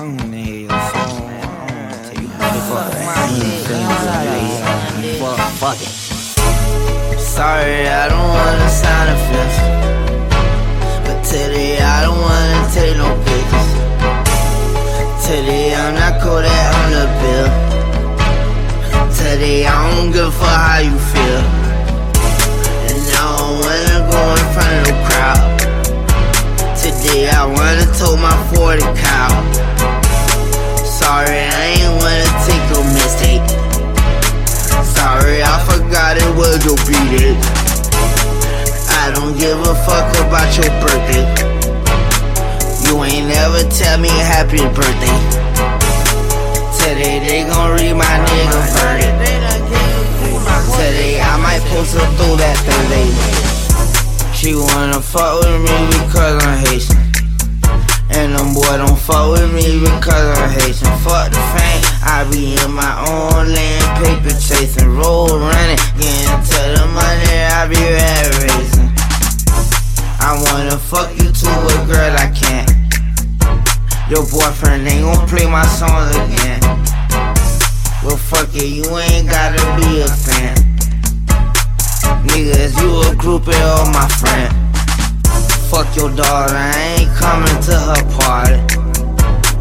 don't wanna fuck. It. Sorry, I don't wanna sign a fifth. But today, I don't wanna take no pictures. Today, I'm not cool that I'm the bill. Today, I don't give for how you feel. And I don't wanna go in front of the crowd. Today, I wanna tote my 40 cal. Sorry, I ain't wanna take no mistake. Sorry, I forgot it was your birthday. I don't give a fuck about your birthday. You ain't never tell me happy birthday. Today they gon' read my nigga verdict. Today I might post her through that Thursday. She wanna fuck with me because I'm Haitian. Boy don't fuck with me because I'm Haitian. Fuck the fame, I be in my own land, paper chasing, roll running, getting to the money, I be rat racing. I wanna fuck you to a girl I can't. Your boyfriend ain't gon' play my songs again. Well, fuck it, you ain't gotta be a fan. Nigga, you a groupie or my friend? Fuck your daughter, I ain't coming to her party.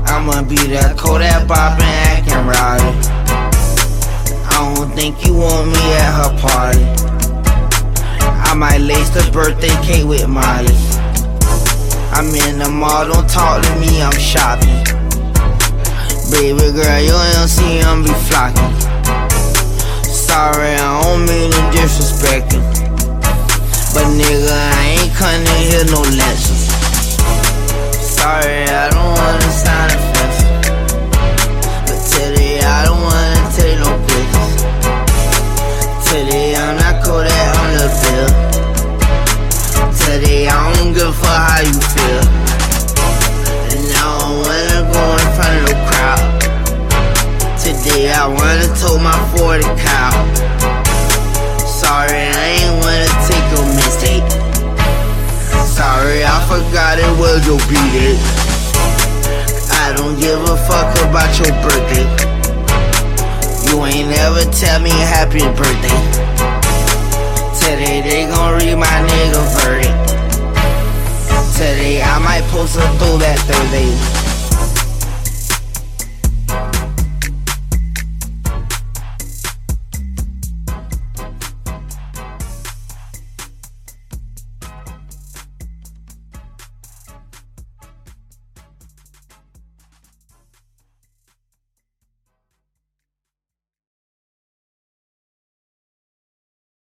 I'ma be that Kodak bopping, acting rowdy. I don't think you want me at her party. I might lace the birthday cake with Molly. I'm in the mall, don't talk to me, I'm shopping. Baby girl, you don't see him be flocking. Sorry, I don't mean to disrespect you. But nigga, I to hear no lessons. Sorry, I don't wanna sign a fence. But today I don't wanna take no pictures. Today I'm not that on the bill. Today I don't give fuck how you feel. And I don't wanna go in front of the crowd. Today I wanna tow my 40 cal. Sorry, I ain't wanna it was your birthday. I don't give a fuck about your birthday. You ain't never tell me happy birthday. Today they gon' read my nigga verdict. Today I might post through that Thursday.